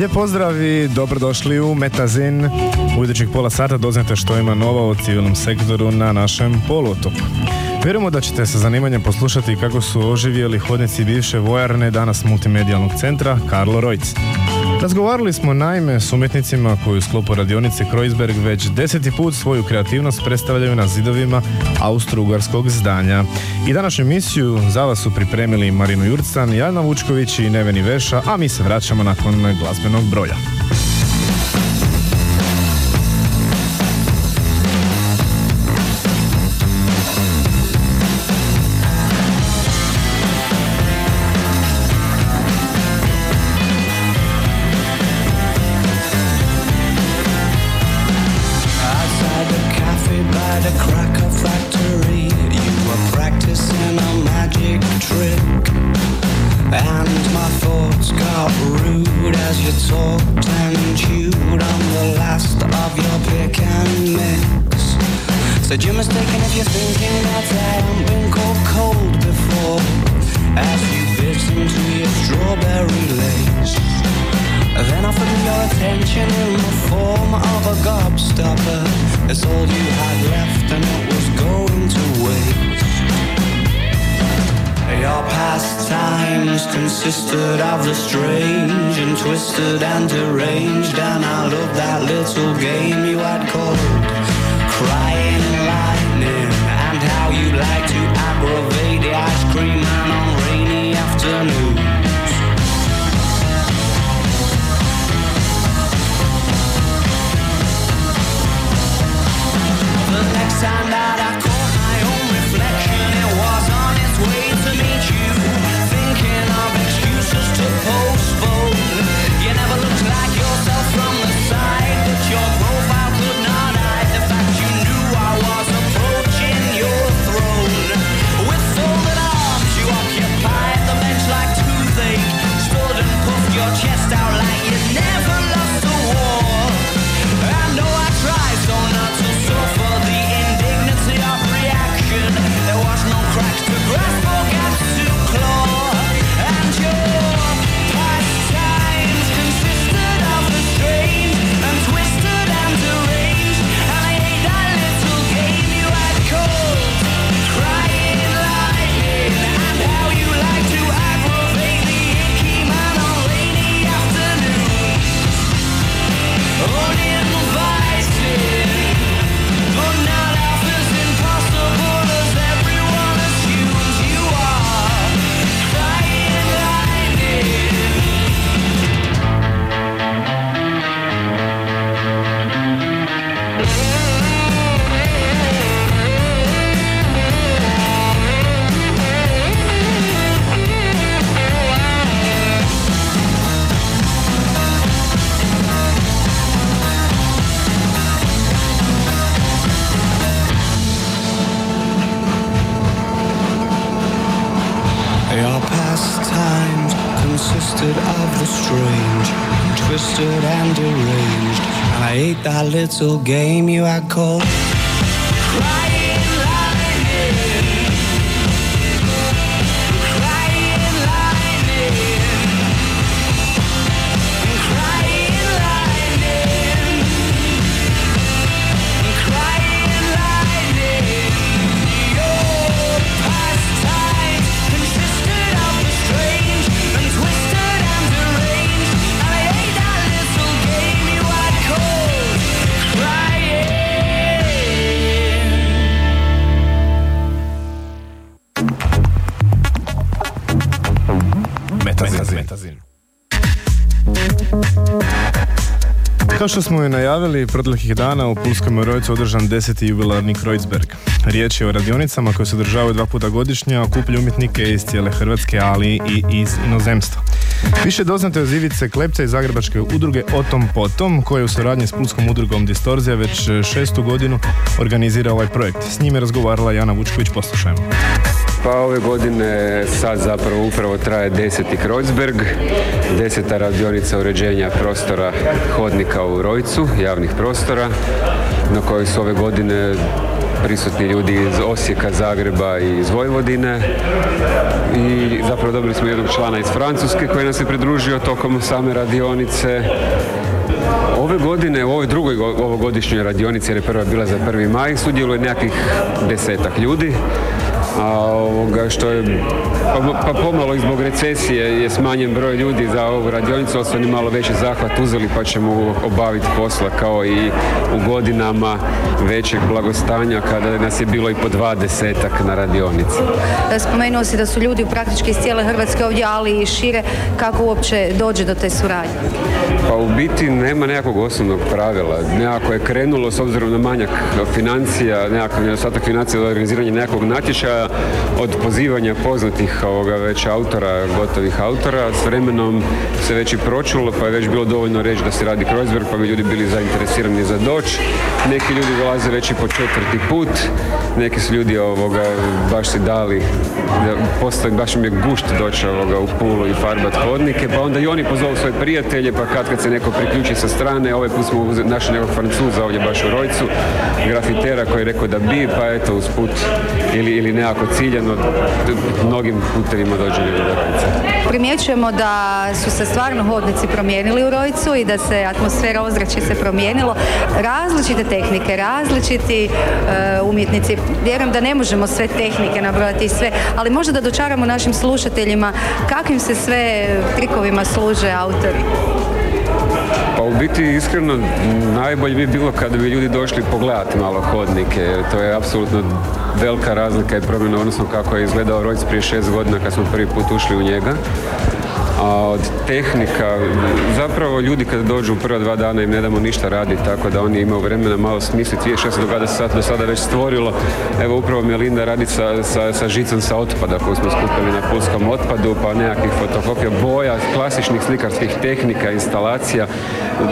Lijep pozdrav i dobrodošli u Metazin. U idućih pola sata doznate što ima novo u civilnom sektoru na našem poluotoku. Vjerujemo da ćete sa zanimanjem poslušati kako su oživjeli hodnici bivše vojarne danas multimedijalnog centra Karlo Rojc. Razgovarali smo naime s umjetnicima koji u sklopu radionice Kreuzberg već deseti put svoju kreativnost predstavljaju na zidovima austro-ugarskog zdanja. I današnju emisiju za vas su pripremili Marino Jurcan, Jana Vučković i Neveni Veša, a mi se vraćamo nakon glazbenog broja. Twisted and deranged, and I loved that little game you had called Crying Lightning, and how you like to aggravate the ice cream man on rainy afternoons. The next time that I caught my own reflection, it was on its way to meet you. Thinking of excuses to postpone. Little game you I call što smo i najavili, proteklih dana u Pulskom Rojcu održan deseti jubilarni Kreuzberg. Riječ je o radionicama koje se održavaju dva puta godišnje, a okuplju umjetnike iz cijele Hrvatske, ali i iz inozemstva. Više doznate od Ivice Klepca iz Zagrebačke udruge O tom potom, koja u suradnji s Pulskom udrugom Distorzija već šestu godinu organizira ovaj projekt. S njime razgovarala Jana Vučković, poslušajmo. Pa ove godine sad zapravo upravo traje deseti Kreuzberg, deseta radionica uređenja prostora hodnika u Rojcu, javnih prostora, na kojoj su ove godine prisutni ljudi iz Osijeka, Zagreba i iz Vojvodine i zapravo dobili smo jednog člana iz Francuske koji nas je pridružio tokom same radionice. Ove godine, u ovoj drugoj go- ovogodišnjoj radionici, jer je prva bila za 1. maj, sudjeluje nekakvih desetak ljudi a ovoga što je pa, pa pomalo i zbog recesije je smanjen broj ljudi za ovu radionicu, ali su oni malo veći zahvat uzeli pa ćemo obaviti posla kao i u godinama većeg blagostanja kada nas je bilo i po dva desetak na radionici. Spomenuo si da su ljudi praktički iz cijele Hrvatske ovdje, ali i šire. Kako uopće dođe do te suradnje? Pa u biti nema nekakvog osnovnog pravila. Nekako je krenulo s obzirom na manjak financija, nekakav nedostatak financija za organiziranje nekakvog natječaja od pozivanja poznatih ovoga već autora, gotovih autora. S vremenom se već i pročulo, pa je već bilo dovoljno reći da se radi Kreuzberg, pa bi ljudi bili zainteresirani za doć. Neki ljudi dolaze već i po četvrti put, neki su ljudi ovoga baš si dali, da postoji, baš im je gušt doći ovoga u Pulu i farbat hodnike, pa onda i oni pozovu svoje prijatelje, pa kad kad se neko priključi sa strane, ovaj put smo našli nekog Francuza ovdje baš u Rojcu, grafitera koji je rekao da bi, pa eto usput ili, ili nekako ciljano mnogim putevima dođe do Rojca. Primjećujemo da su se stvarno hodnici promijenili u Rojcu i da se atmosfera ozračje se promijenilo. Različite tehnike, različiti e, umjetnici. Vjerujem da ne možemo sve tehnike nabrojati sve, ali možda da dočaramo našim slušateljima kakvim se sve trikovima služe autori. Pa u biti iskreno najbolje bi bilo kada bi ljudi došli pogledati malo hodnike, jer to je apsolutno velika razlika i promjena odnosno kako je izgledao Rojc prije šest godina kad smo prvi put ušli u njega. A od tehnika, zapravo ljudi kad dođu u prva dva dana im ne damo ništa raditi, tako da oni imaju vremena malo smisliti, vidjeti što se sad, do sada već stvorilo. Evo upravo Melinda radi sa, sa, sa žicom sa otpada koju smo skupili na pulskom otpadu, pa nekakvih fotokopija boja, klasičnih slikarskih tehnika, instalacija.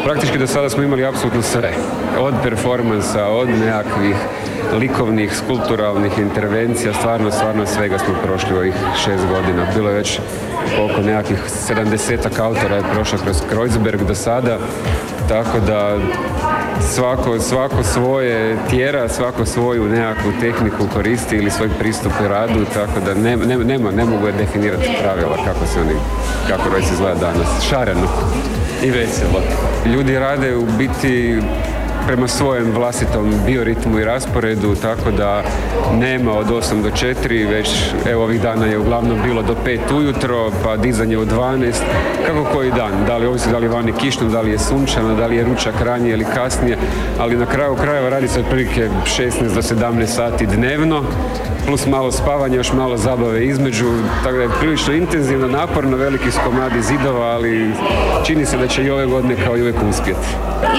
Praktički do sada smo imali apsolutno sve. Od performansa, od nekakvih likovnih, skulpturalnih intervencija, stvarno, stvarno svega smo prošli ovih šest godina. Bilo je već koliko nekakvih 70 autora je prošlo kroz Kreuzberg do sada, tako da svako, svako svoje tjera, svako svoju nekakvu tehniku koristi ili svoj pristup u radu, tako da ne, ne, nema, ne mogu definirati pravila kako se oni, kako Rojs izgleda danas. Šareno i veselo. Ljudi rade u biti prema svojem vlastitom bioritmu i rasporedu, tako da nema od 8 do 4, već evo ovih dana je uglavnom bilo do 5 ujutro, pa dizanje u 12, kako koji dan, da li ovisi da li vani kišno, da li je sunčano, da li je ručak ranije ili kasnije, ali na kraju krajeva radi se otprilike 16 do 17 sati dnevno, plus malo spavanja, još malo zabave između, tako da je prilično intenzivno, naporno, veliki su komadi zidova, ali čini se da će i ove godine kao i uvijek uspjeti.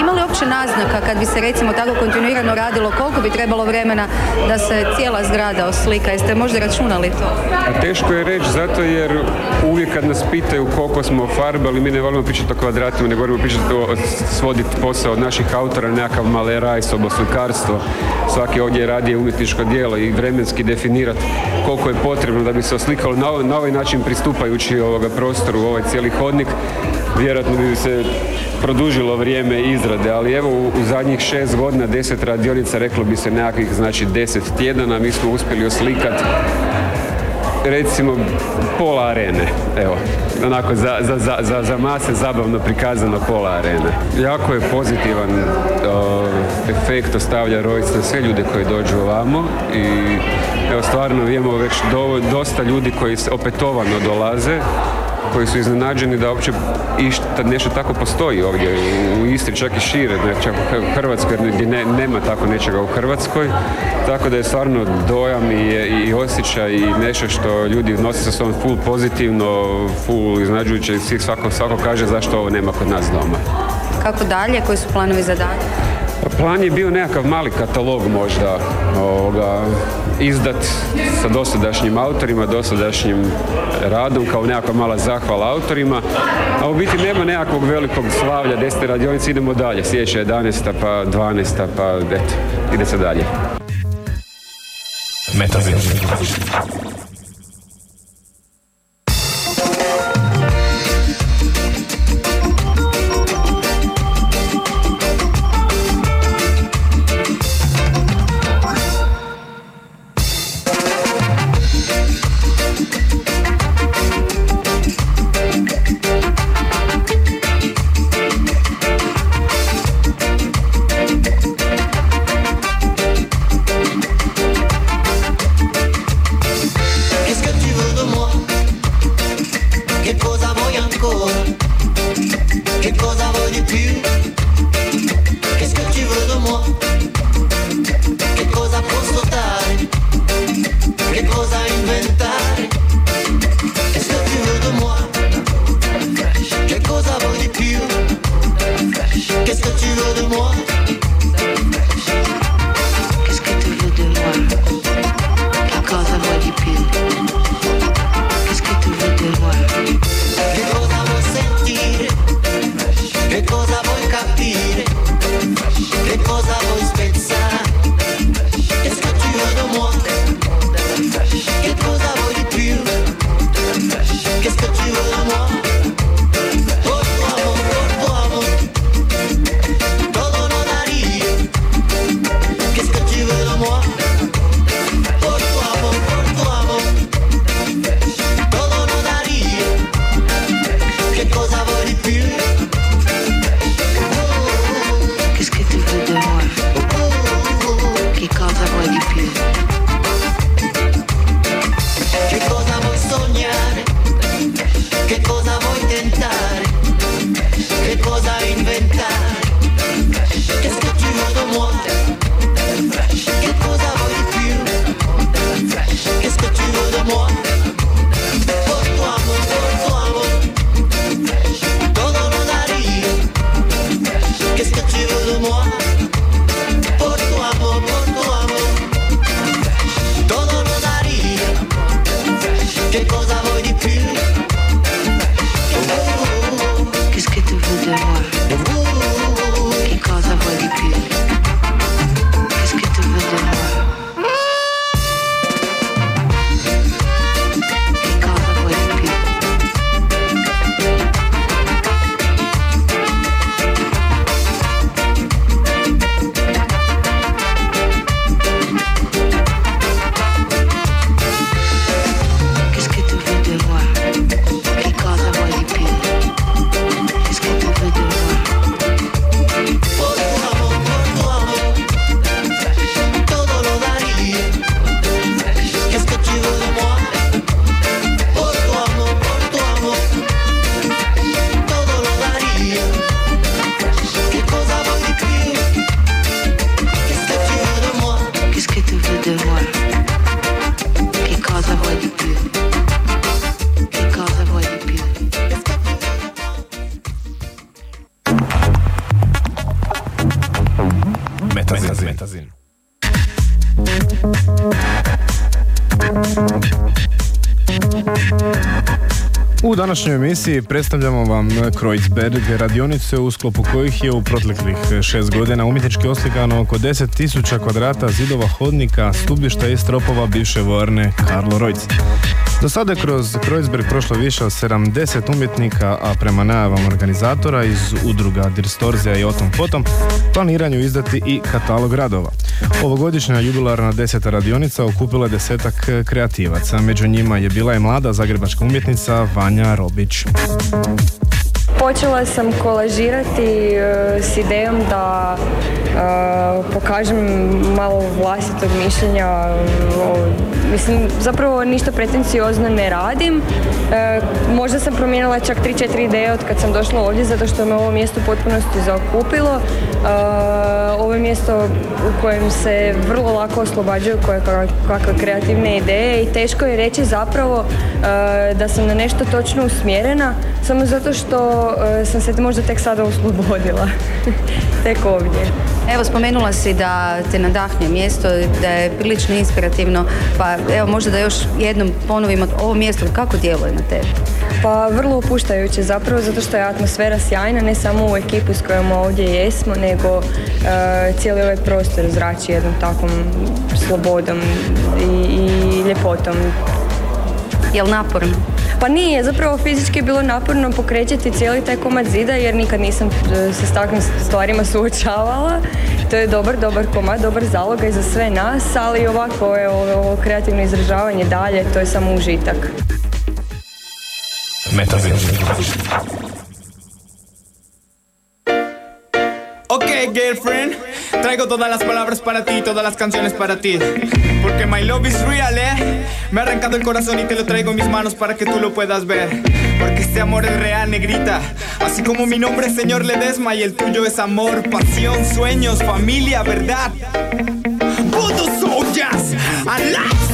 Ima li uopće naznaka kad bi se recimo tako kontinuirano radilo, koliko bi trebalo vremena da se cijela zgrada oslika? Jeste možda računali to? A teško je reći zato jer uvijek kad nas pitaju koliko smo farbali, mi ne volimo pričati o kvadratima, ne volimo pričati o svoditi posao od naših autora, nekakav maleraj, soboslikarstvo. Svaki ovdje radi umjetničko djelo i vremenski definirati koliko je potrebno da bi se oslikalo na ovaj, na ovaj način pristupajući ovoga prostoru, ovaj cijeli hodnik. Vjerojatno bi se produžilo vrijeme izrade, ali evo u, zadnjih šest godina, deset radionica, reklo bi se nekakvih, znači deset tjedana, mi smo uspjeli oslikati recimo pola arene, evo, onako za, za, za, za, za mase zabavno prikazano pola arene. Jako je pozitivan o, efekt ostavlja Rojc na sve ljude koji dođu ovamo i evo stvarno imamo već do, dosta ljudi koji opetovano dolaze koji su iznenađeni da uopće išta, nešto tako postoji ovdje u Istri, čak i šire, čak u Hrvatskoj, jer ne, nema tako nečega u Hrvatskoj. Tako da je stvarno dojam i, i osjećaj i nešto što ljudi nosi sa sobom full pozitivno, full iznenađujuće i svako, svako kaže zašto ovo nema kod nas doma. Kako dalje? Koji su planovi za dalje? Plan je bio nekakav mali katalog možda ovoga, izdat sa dosadašnjim autorima, dosadašnjim radom kao nekakva mala zahvala autorima, a u biti nema nekakvog velikog slavlja, desete radionice, idemo dalje, sljedeća 11. pa 12. pa eto, ide se dalje. Metavir. Metazin. Metazin. Metazin. U današnjoj emisiji predstavljamo vam Kreuzberg, radionice u sklopu kojih je u proteklih šest godina umjetnički oslikano oko 10.000 kvadrata zidova hodnika, stubišta i stropova bivše vojarne Karlo Rojc. Do sada je kroz Kreuzberg prošlo više od 70 umjetnika, a prema najavama organizatora iz udruga Distorzija i Otom Potom planiranju izdati i katalog radova. Ovogodišnja jubilarna deseta radionica okupila je desetak e, kreativaca. Među njima je bila i mlada zagrebačka umjetnica Vanja Robić počela sam kolažirati e, s idejom da e, pokažem malo vlastitog mišljenja. Mislim, zapravo ništa pretenciozno ne radim. E, možda sam promijenila čak 3-4 ideje od kad sam došla ovdje zato što me ovo mjesto potpunosti zaokupilo. Ovo je mjesto u kojem se vrlo lako oslobađaju koje kakve kreativne ideje i teško je reći zapravo da sam na nešto točno usmjerena samo zato što e, sam se možda tek sada oslobodila. tek ovdje. Evo, spomenula si da te nadahne mjesto, da je prilično inspirativno, pa evo možda da još jednom ponovimo ovo mjesto, kako djeluje na tebe? Pa vrlo opuštajuće zapravo zato što je atmosfera sjajna, ne samo u ekipu s kojom ovdje jesmo, nego e, cijeli ovaj prostor zrači jednom takvom slobodom i, i ljepotom. Jel naporno? Pa nije, zapravo fizički je bilo naporno pokrećati cijeli taj komad zida jer nikad nisam e, se s takvim stvarima suočavala. To je dobar, dobar komad, dobar zalog i za sve nas, ali ovako je ovo, ovo kreativno izražavanje dalje, to je samo užitak. Ok, girlfriend, traigo todas las palabras para ti, todas las canciones para ti. Porque my love is real, eh. Me ha arrancado el corazón y te lo traigo en mis manos para que tú lo puedas ver. Porque este amor es real, negrita. Así como mi nombre es señor Ledesma y el tuyo es amor, pasión, sueños, familia, verdad. Voodoo soldiers, and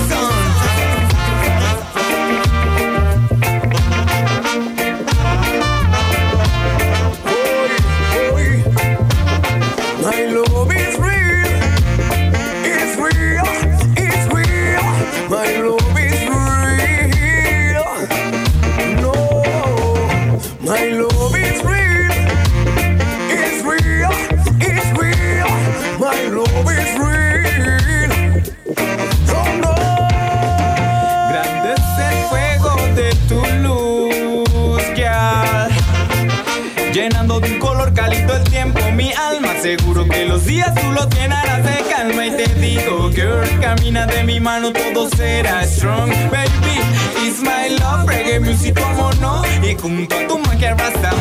días tú los llenarás de calma Y te digo, girl, camina de mi mano Todo será strong, baby. It's my love, reggae music, como no. Y junto a tu magia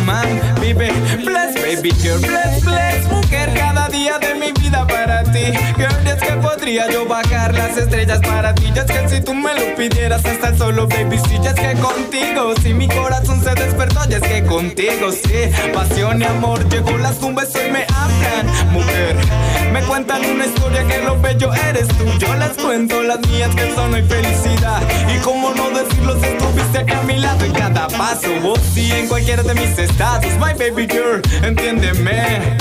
man Vive, bless, baby girl, bless, bless. Mujer, cada día de mi vida para ti. Girl, es que podría yo bajar las estrellas para ti. Es que si tú me lo pidieras hasta el solo, baby Sí, y es que contigo, si mi corazón se despertó Y es que contigo, sí. Pasión y amor, llegó las tumbas y me hablan. Mujer, me cuentan una historia que lo bello eres tú. Yo les cuento las mías que son hoy felicidad. Y cómo no decirlo si estuviste aquí a mi lado en cada paso. Vos sí en cualquiera de mis estados My baby girl, entiéndeme.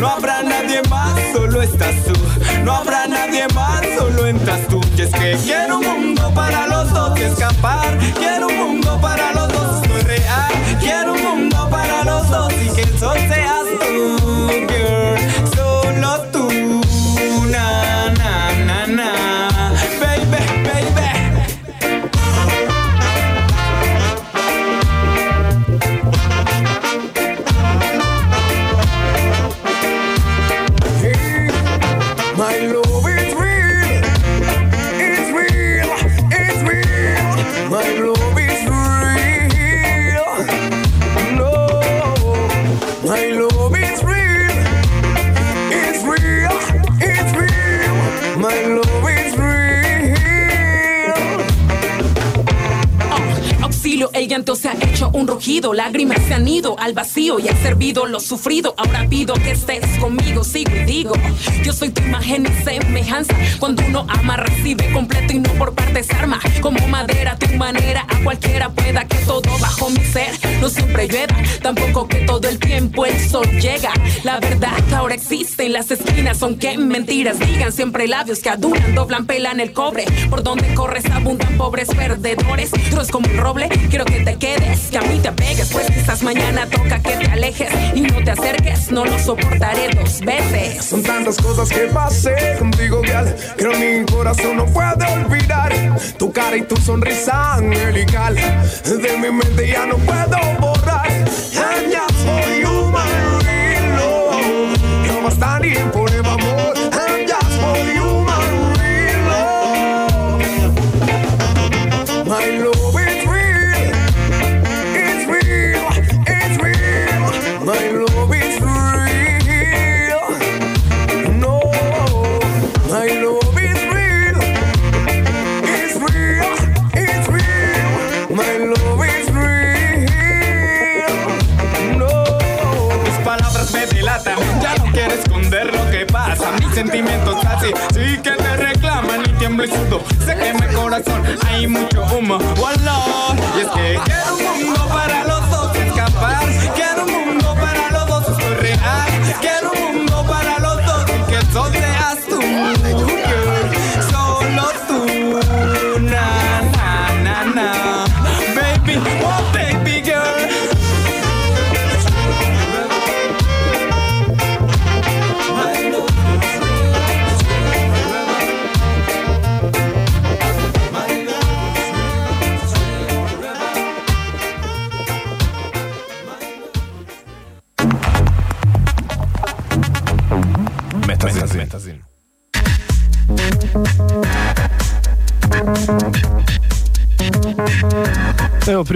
No habrá nadie más, solo estás tú. No habrá nadie más, solo entras tú. Y es que quiero un mundo para los dos y escapar. Quiero un mundo lágrimas se han ido al vacío y he servido lo sufrido. Ahora pido que estés conmigo, sigo y digo, yo soy tu imagen y semejanza. Cuando uno ama, recibe completo y no por partes arma. Como madera, tu manera, a cualquiera pueda que todo bajo mi ser no siempre llueva, tampoco que todo el tiempo el sol llega. La verdad ahora existe en las esquinas, aunque mentiras digan siempre labios que adulan, doblan, pelan el cobre. Por donde corres abundan pobres perdedores. Tú es como un roble, quiero que te quedes, que a mí te pegues, pues quizás mañana toca que te alejes y no te acerques, no lo soportaré dos veces. Son tantas cosas que pasé contigo, gal, que mi corazón no puede olvidar. Tu cara y tu sonrisa angelical, en mi mente ya no puedo borrar. Ya, ya soy un marino, yo no es tan importante. Sudo, se quema el corazón, hay mucho humo, Lord. Y es que quiero un mundo para los dos escapar, quiero un mundo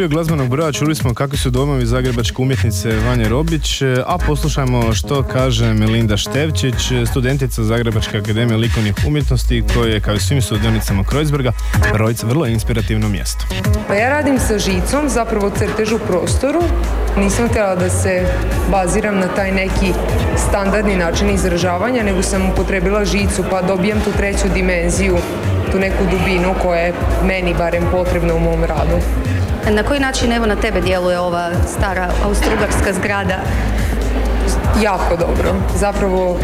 Prije glazbenog broja čuli smo kakvi su domovi zagrebačke umjetnice Vanje Robić, a poslušajmo što kaže Melinda Števčić, studentica Zagrebačke akademije likovnih umjetnosti koja je kao i svim sudionicama Kreuzberga Rojc vrlo inspirativno mjesto. Pa ja radim sa žicom, zapravo crtež u prostoru. Nisam htjela da se baziram na taj neki standardni način izražavanja, nego sam upotrebila žicu pa dobijam tu treću dimenziju, tu neku dubinu koja je meni barem potrebna u mom radu. Na koji način evo na tebe djeluje ova stara austrugarska zgrada? Jako dobro. Zapravo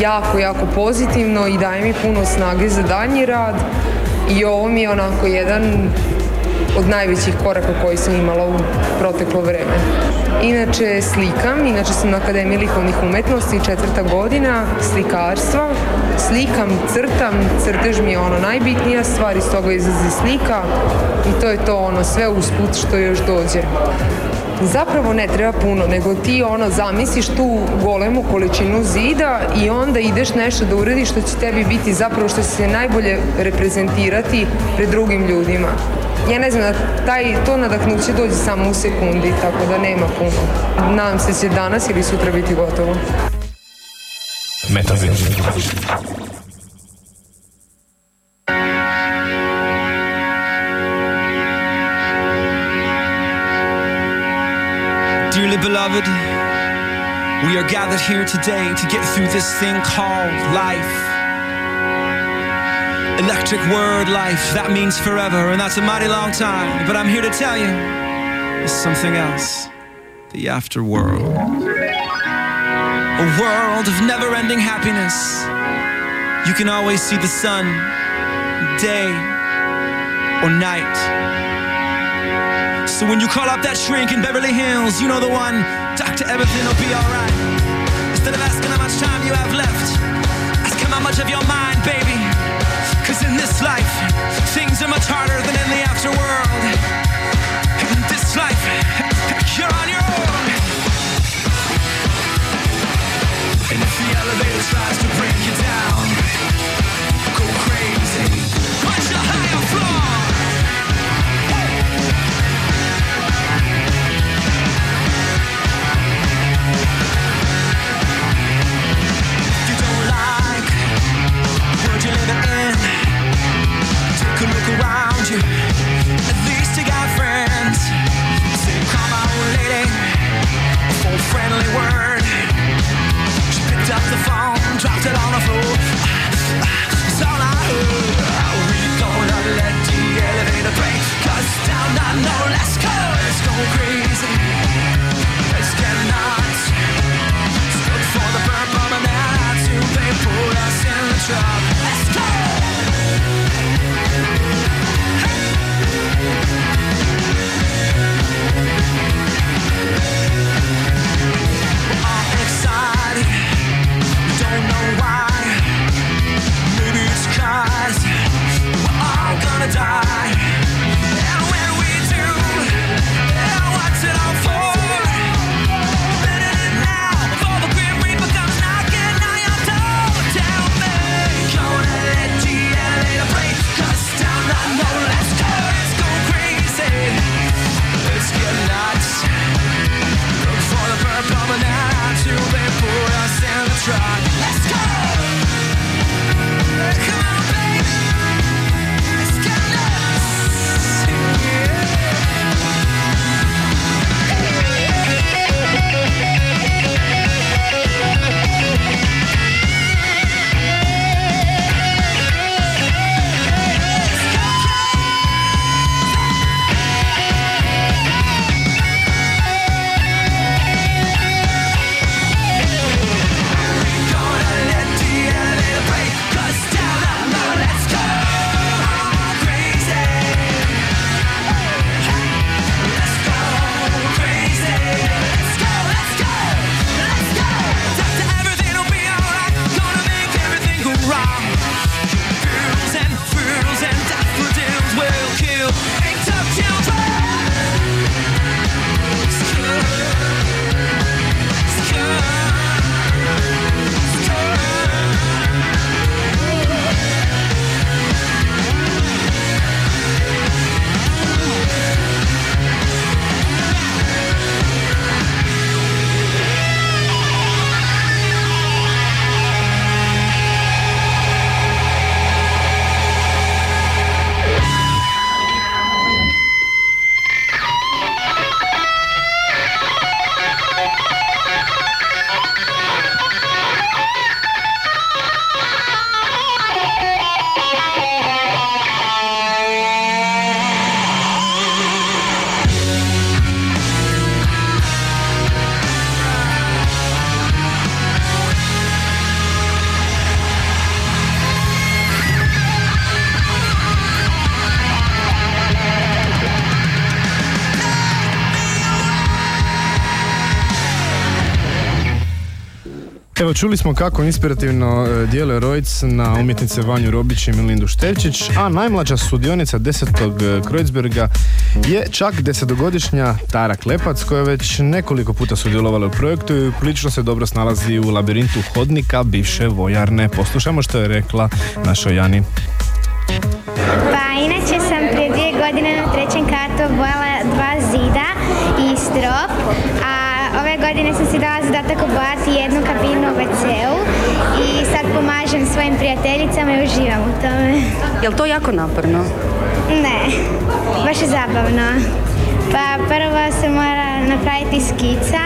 jako, jako pozitivno i daje mi puno snage za daljnji rad i ovo mi je onako jedan od najvećih koraka koji sam imala u proteklo vrijeme. Inače slikam, inače sam na Akademiji likovnih umjetnosti, četvrta godina, slikarstva. Slikam, crtam, crtež mi je ono najbitnija stvar, iz toga izlazi slika i to je to ono sve usput što još dođe. Zapravo ne treba puno, nego ti ono zamisliš tu golemu količinu zida i onda ideš nešto da uradiš što će tebi biti zapravo što će se najbolje reprezentirati pred drugim ljudima. Ja ne znam, taj, to nadahnuće dođe samo u sekundi, tako da nema puno. Nadam se će danas ili sutra biti gotovo. Metazin. Dearly beloved, we are gathered here today to get through this thing called life. Electric word life, that means forever, and that's a mighty long time. But I'm here to tell you there's something else the afterworld. A world of never ending happiness. You can always see the sun, day or night. So when you call up that shrink in Beverly Hills, you know the one, Doctor, everything will be alright. Instead of asking how much time you have left, ask him how much of your mind, much harder than in the afterworld. In this life, you're on your own. And if the elevator tries to break you down, Evo, čuli smo kako inspirativno e, dijele Rojc na umjetnice Vanju Robić i Milindu Števčić, a najmlađa sudionica desetog e, Kreuzberga je čak desetogodišnja Tara Klepac, koja je već nekoliko puta sudjelovala u projektu i prilično se dobro snalazi u labirintu hodnika bivše vojarne. Poslušajmo što je rekla našoj Jani. Pa inače sam prije dvije godine na trećem katu obojala godine sam si dala zadatak obojati jednu kabinu u WC-u i sad pomažem svojim prijateljicama i uživam u tome. Jel to jako naporno? Ne, baš je zabavno. Pa prvo se mora napraviti skica,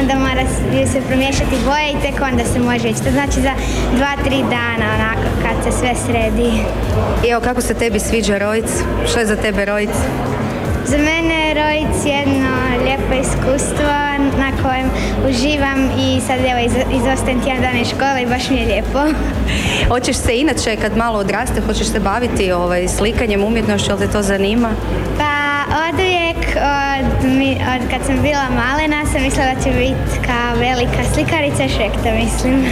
onda mora se promiješati boje i tek onda se može ići. To znači za dva, tri dana onako kad se sve sredi. I evo, kako se tebi sviđa Rojc? Što je za tebe Rojc? Za mene je Rojc jedno lijepo iskustvo na kojem uživam i sad evo iz- izostajem tjedan dana iz škole i baš mi je lijepo. Hoćeš se inače, kad malo odraste, hoćeš se baviti ovaj, slikanjem, umjetnošću, jel te to zanima? Pa od uvijek, od, kad sam bila malena sam mislila da ću biti kao velika slikarica šekta mislim.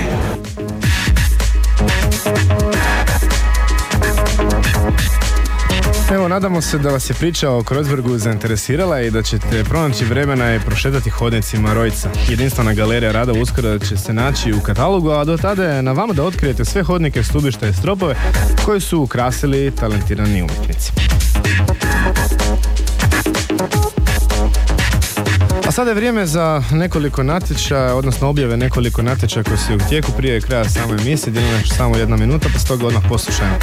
Evo, nadamo se da vas je priča o Kreuzbergu zainteresirala i da ćete pronaći vremena i prošetati hodnicima Rojca. Jedinstvena galerija rada uskoro će se naći u katalogu, a do tada je na vama da otkrijete sve hodnike, stubišta i stropove koji su ukrasili talentirani umjetnici. A sada je vrijeme za nekoliko natječaja, odnosno objave nekoliko natječaja koji su u tijeku prije kraja same emisije, još samo jedna minuta, pa stoga odmah poslušajmo.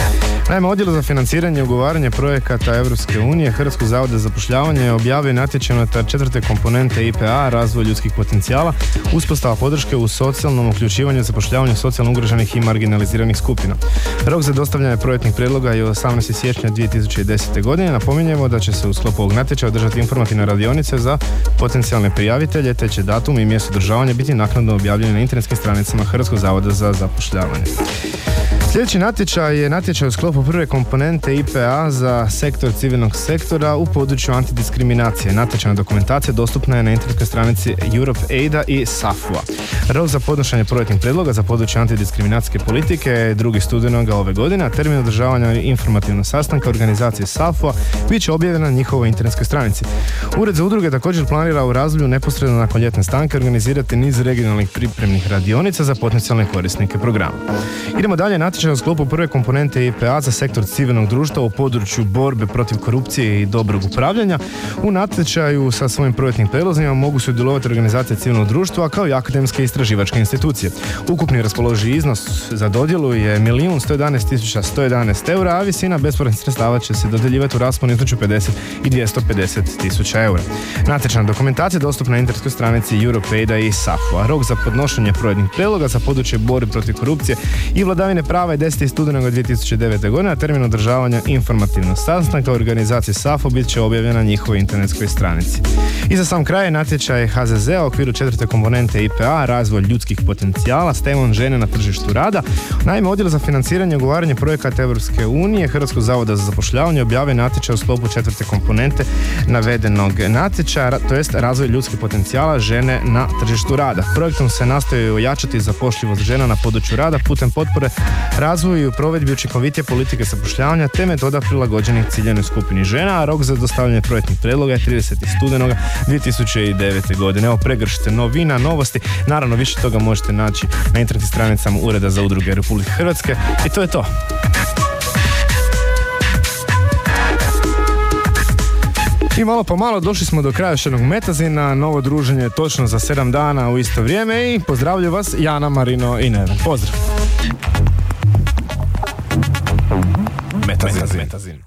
Naime, Odjel za financiranje i ugovaranje projekata Europske unije, Hrvatskog zavoda za zapošljavanje objavio natječaj unutar četvrte komponente IPA, razvoj ljudskih potencijala, uspostava podrške u socijalnom uključivanju i zapošljavanju socijalno ugroženih i marginaliziranih skupina. Rok za dostavljanje projektnih prijedloga je 18. siječnja 2010. godine. Napominjemo da će se u sklopu ovog natječaja održati informativne radionice za potencijalne prijavitelje, te će datum i mjesto održavanja biti naknadno objavljeni na internetskim stranicama Hrvatskog zavoda za zapošljavanje. Sljedeći natječaj je natječaj u sklopu prve komponente IPA za sektor civilnog sektora u području antidiskriminacije. Natječajna dokumentacija dostupna je na internetskoj stranici Europe Aida i SAFU-a. Rok za podnošenje projektnih predloga za područje antidiskriminacijske politike je drugi studenoga ove godine, a termin održavanja informativnog sastanka organizacije SAFU-a bit će objavljen na njihovoj internetskoj stranici. Ured za udruge također planira u razdoblju neposredno nakon ljetne stanke organizirati niz regionalnih pripremnih radionica za potencijalne korisnike programa. Idemo dalje, natječaj u sklopu prve komponente IPA za sektor civilnog društva u području borbe protiv korupcije i dobrog upravljanja. U natječaju sa svojim projektnim predlozima mogu sudjelovati organizacije civilnog društva kao i akademske istraživačke institucije. Ukupni raspoloživi iznos za dodjelu je 1.111.111 eura, a visina bespovratnih sredstava će se dodjeljivati u rasponu između 50 i 250 tisuća eura. Dokumentacija je dostupna na internetskoj stranici Europeida i SAFU, a rok za podnošenje projektnih predloga za područje borbe protiv korupcije i vladavine prava je 10. studenoga 2009. godine, a termin održavanja informativnog sastanka organizacije SAFO bit će objavljen na njihovoj internetskoj stranici. I za sam kraj natječaj HZZ u okviru četvrte komponente IPA, razvoj ljudskih potencijala s temom žene na tržištu rada. Naime, odjel za financiranje i ugovaranje projekata Europske unije, Hrvatskog zavoda za zapošljavanje objavio natječaj u sklopu četvrte komponente navedenog natječaja, to jest razvoj ljudskih potencijala žene na tržištu rada. Projektom se nastoji ojačati zapošljivost žena na području rada putem potpore razvoju i u provedbi učinkovitije politike zapošljavanja te metoda prilagođenih ciljenoj skupini žena, a rok za dostavljanje projektnih predloga je 30. studenoga 2009. godine. Evo pregršite novina, novosti, naravno više toga možete naći na internetnim stranicama Ureda za udruge Republike Hrvatske i to je to. I malo po malo došli smo do kraja još metazina, novo druženje je točno za 7 dana u isto vrijeme i pozdravljaju vas Jana, Marino i Neven. Pozdrav! Metazin. Metazin.